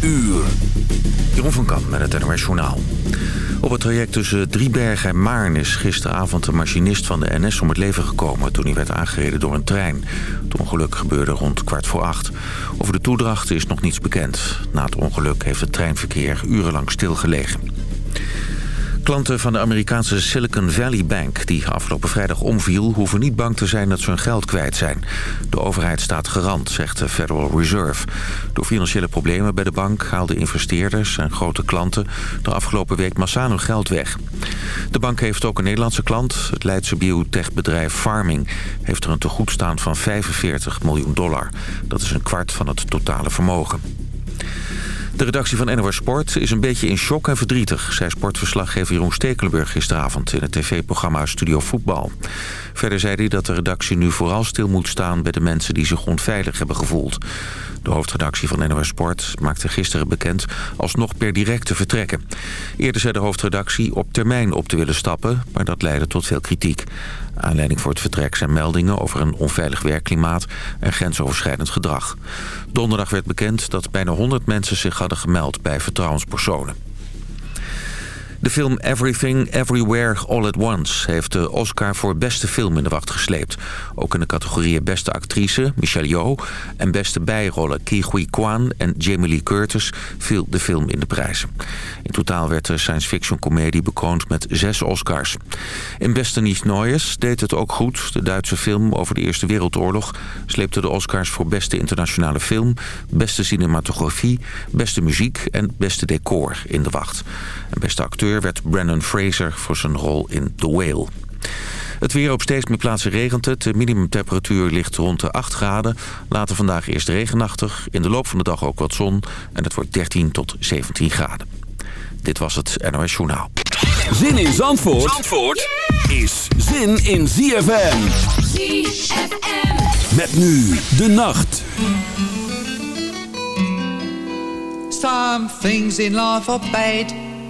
uur. Jeroen van Kamp met het NOS Journaal. Op het traject tussen Driebergen en Maarn is gisteravond de machinist van de NS om het leven gekomen... toen hij werd aangereden door een trein. Het ongeluk gebeurde rond kwart voor acht. Over de toedracht is nog niets bekend. Na het ongeluk heeft het treinverkeer urenlang stilgelegen. Klanten van de Amerikaanse Silicon Valley Bank... die afgelopen vrijdag omviel... hoeven niet bang te zijn dat ze hun geld kwijt zijn. De overheid staat garant, zegt de Federal Reserve. Door financiële problemen bij de bank haalden investeerders... en grote klanten de afgelopen week massaal hun geld weg. De bank heeft ook een Nederlandse klant. Het Leidse biotechbedrijf Farming heeft er een tegoedstaan van 45 miljoen dollar. Dat is een kwart van het totale vermogen. De redactie van NOS Sport is een beetje in shock en verdrietig... zei sportverslaggever Jeroen Stekelenburg gisteravond... in het tv-programma Studio Voetbal. Verder zei hij dat de redactie nu vooral stil moet staan... bij de mensen die zich onveilig hebben gevoeld. De hoofdredactie van NOS Sport maakte gisteren bekend... alsnog per direct te vertrekken. Eerder zei de hoofdredactie op termijn op te willen stappen... maar dat leidde tot veel kritiek. Aanleiding voor het vertrek zijn meldingen over een onveilig werkklimaat en grensoverschrijdend gedrag. Donderdag werd bekend dat bijna 100 mensen zich hadden gemeld bij vertrouwenspersonen. De film Everything, Everywhere, All at Once... heeft de Oscar voor beste film in de wacht gesleept. Ook in de categorieën beste actrice, Michelle Yeoh... en beste bijrollen, Ki Hui Kwan en Jamie Lee Curtis... viel de film in de prijzen. In totaal werd de science fiction comedie bekroond met zes Oscars. In Beste Niet Neues deed het ook goed. De Duitse film over de Eerste Wereldoorlog... sleepte de Oscars voor beste internationale film... beste cinematografie, beste muziek en beste decor in de wacht. En beste acteur werd Brandon Fraser voor zijn rol in The Whale. Het weer op steeds meer plaatsen regent het. De minimumtemperatuur ligt rond de 8 graden. Later vandaag eerst regenachtig. In de loop van de dag ook wat zon. En het wordt 13 tot 17 graden. Dit was het NOS Journaal. Zin in Zandvoort, Zandvoort is zin in ZFM. ZFM. Met nu de nacht. Some things in life are bad.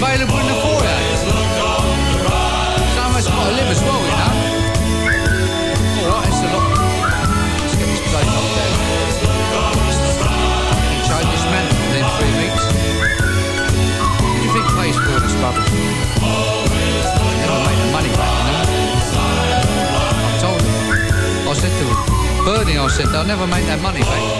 available in the foyer. Someone's got to live as well, you know. All right, it's a lot. Let's get this plate up there. Change this man within three weeks. Do you think pays for this bubble? Never made the money back, you know. I told him. I said to him, Bernie, I said, they'll never make that money back.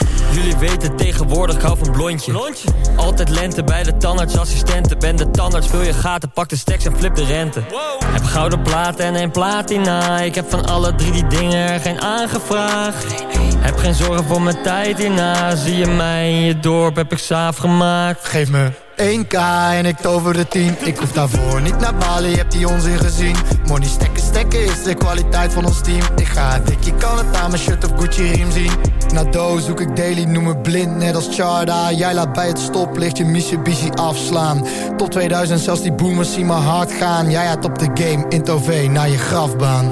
Jullie weten tegenwoordig, ik hou van blondje. blondje. Altijd lente bij de tandartsassistenten. Ben de tandarts, vul je gaten, pak de stacks en flip de rente. Heb gouden platen en een platina. Ik heb van alle drie die dingen er geen aangevraagd. Heb geen zorgen voor mijn tijd hierna. Zie je mij in je dorp, heb ik saaf gemaakt. Geef me 1k en ik tover de 10 Ik hoef daarvoor niet naar Bali, heb die onzin gezien Money stekken, stekken is de kwaliteit van ons team. Ik ga dik, je kan het aan mijn shirt of Gucci riem zien. Na doos zoek ik daily, noem me blind, net als Charda. Jij laat bij het stoplicht je Mitsubishi afslaan. Tot 2000 zelfs die boomers zien maar hard gaan. Jij had op de game, in Tove naar je grafbaan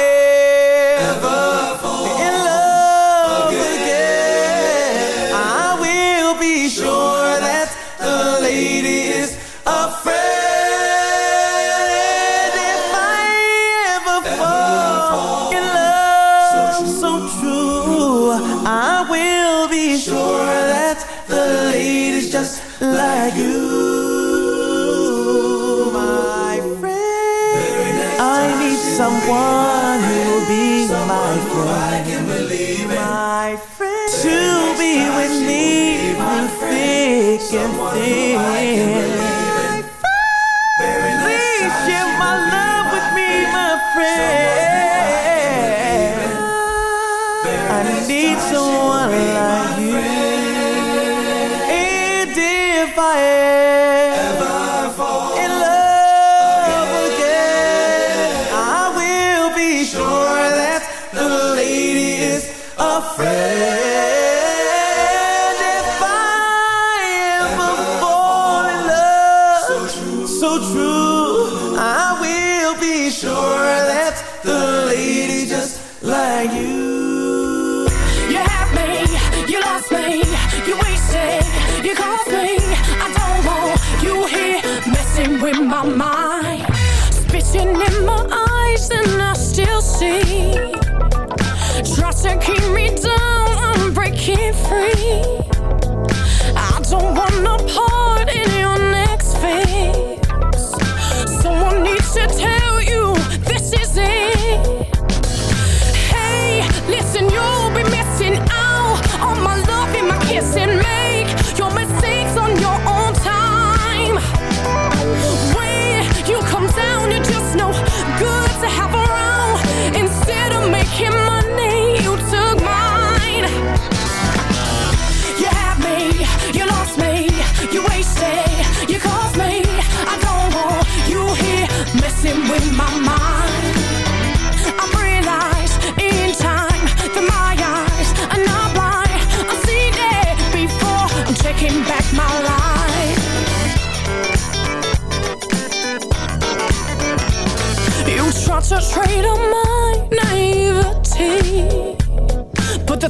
है keep me down, I'm breaking free.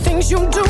things you do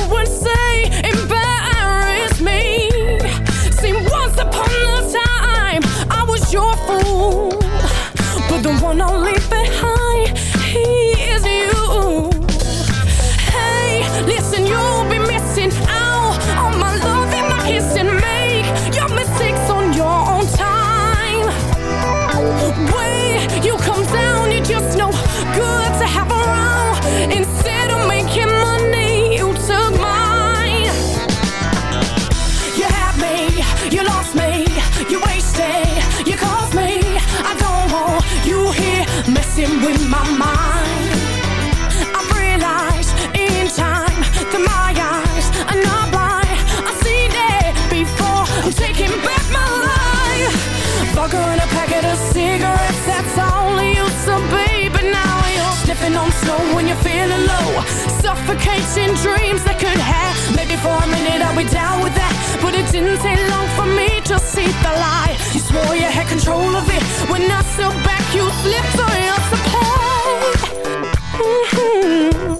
sniffing on snow when you're feeling low. Suffocating dreams that could have. Maybe for a minute I'll be down with that, but it didn't take long for me to see the light. You swore you had control of it. When I stood back, you slipped on your support. Mm-hmm. to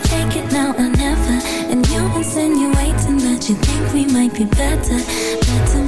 Can't it now or never. And you insinuating that you think we might be better. Better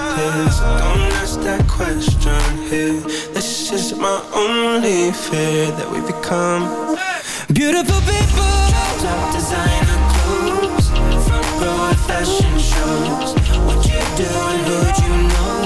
please don't ask that question here. This is my only fear that we become beautiful people. Top designer clothes, front row fashion shows. What you doing? Who'd you know?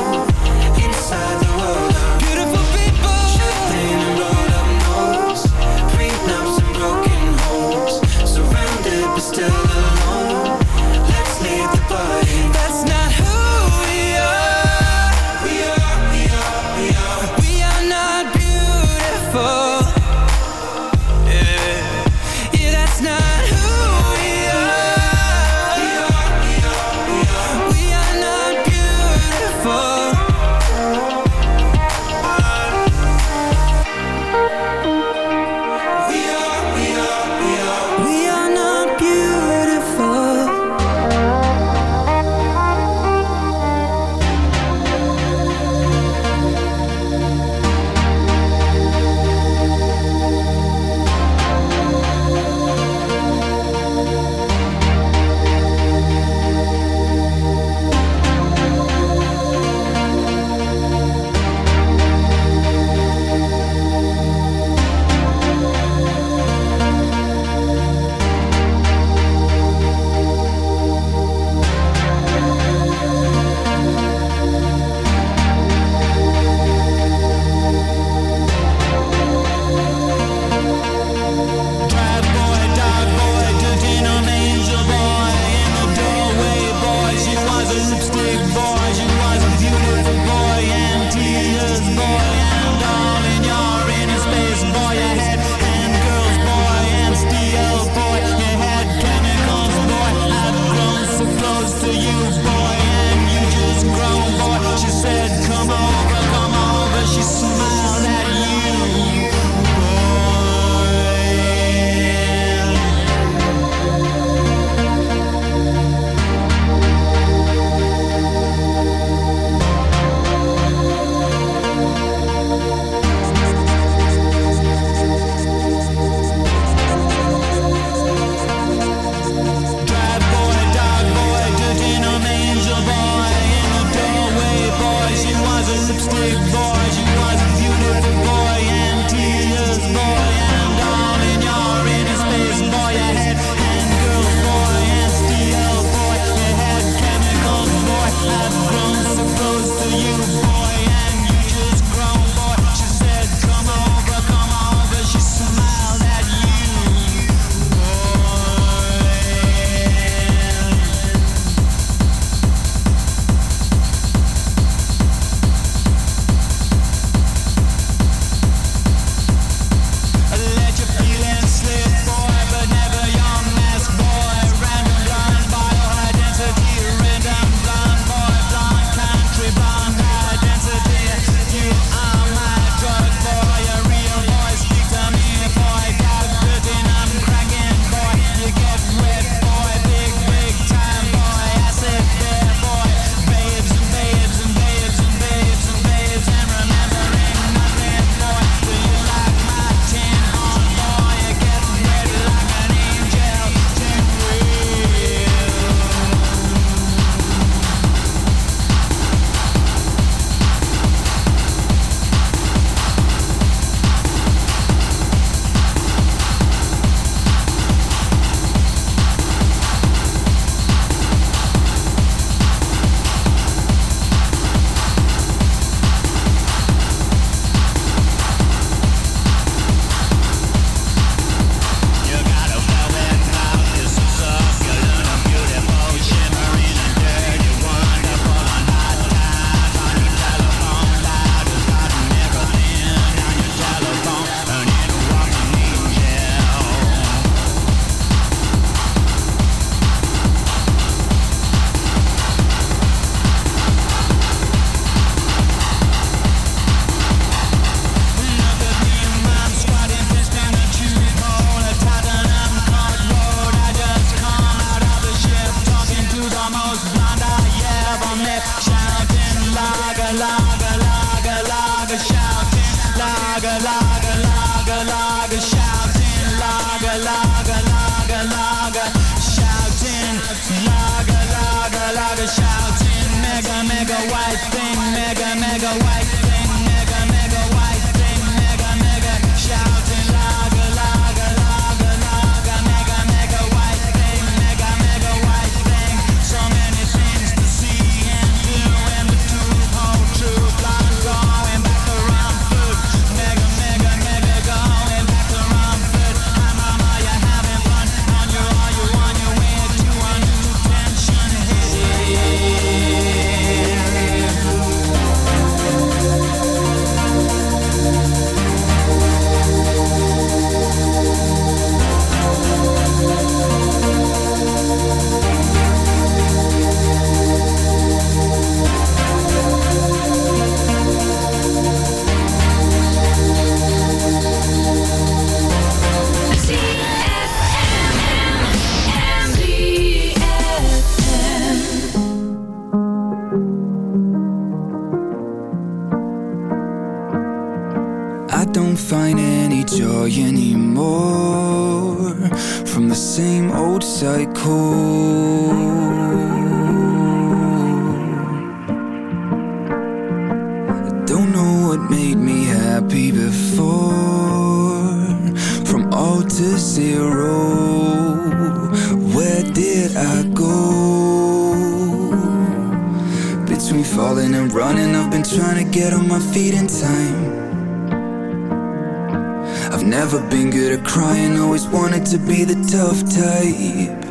juggler get on my feet in time. I've never been good at crying Always wanted to be the tough type.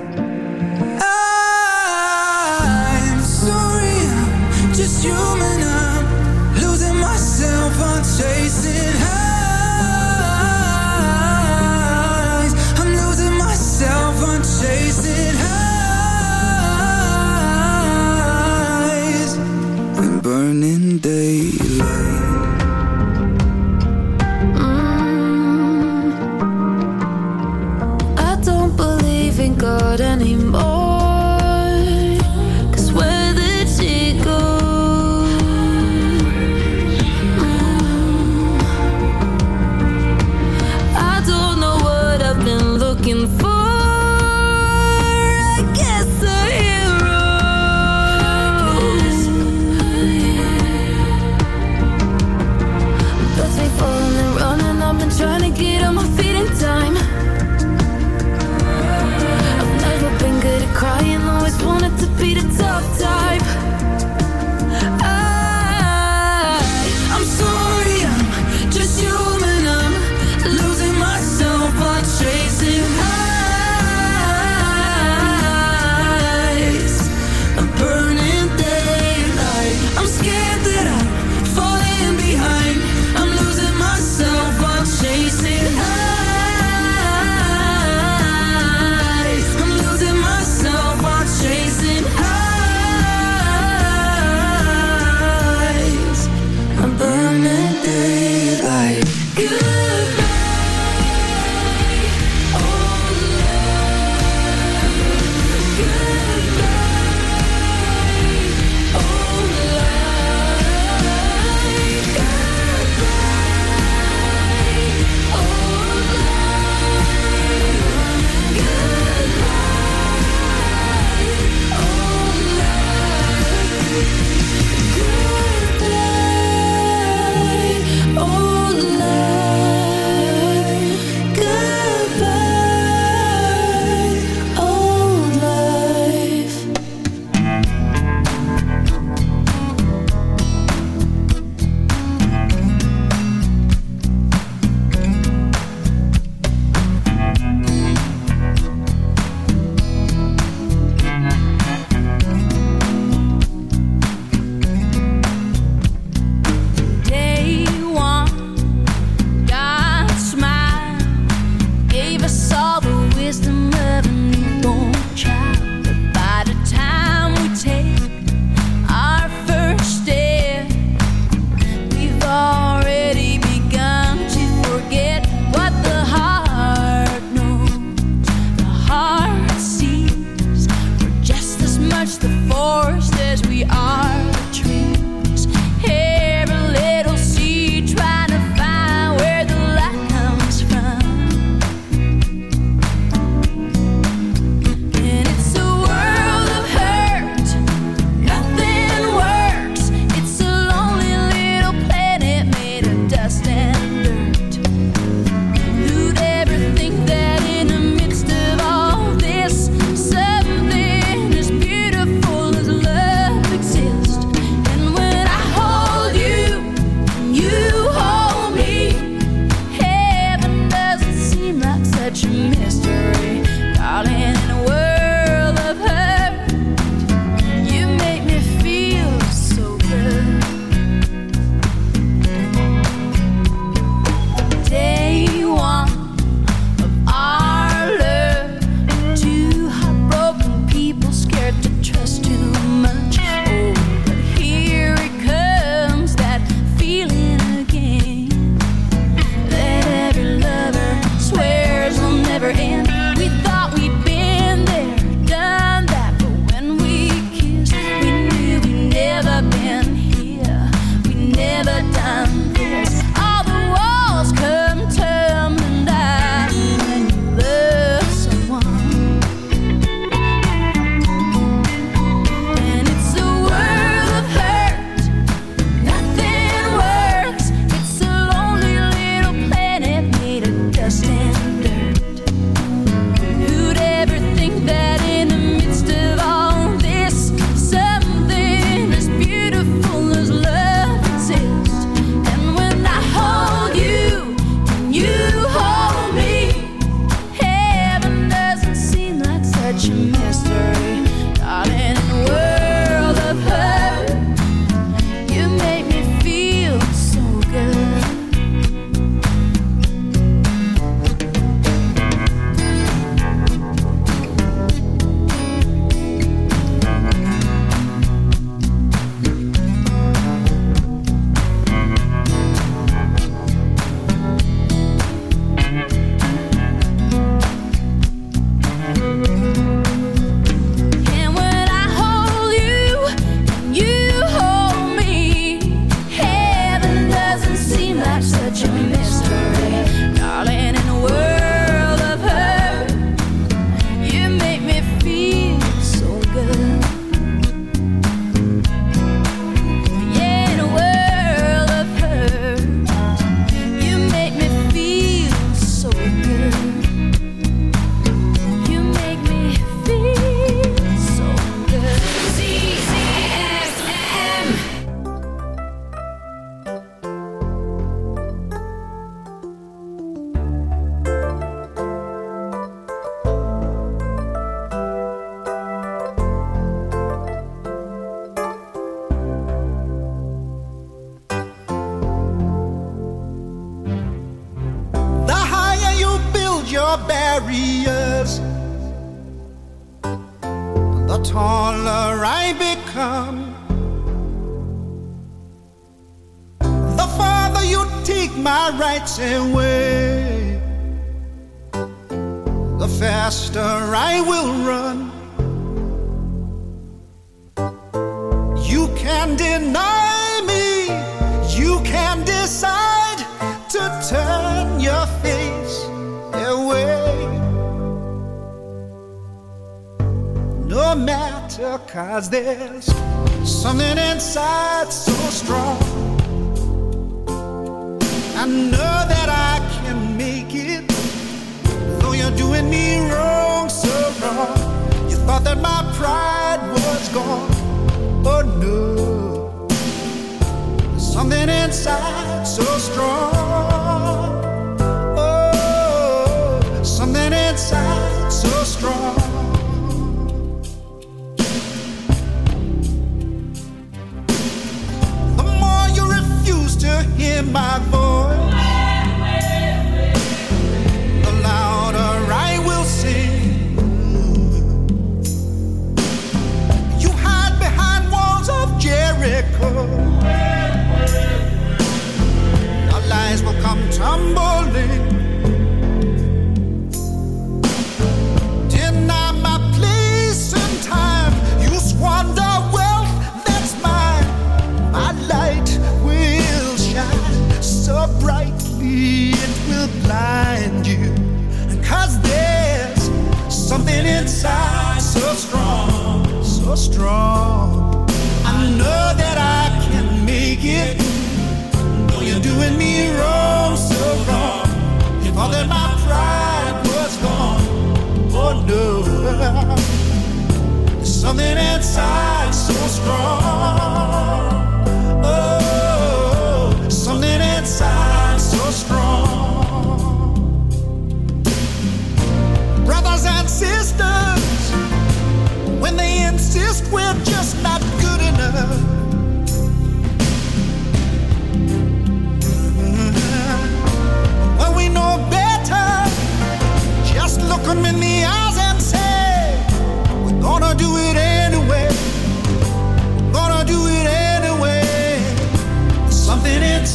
side so strong.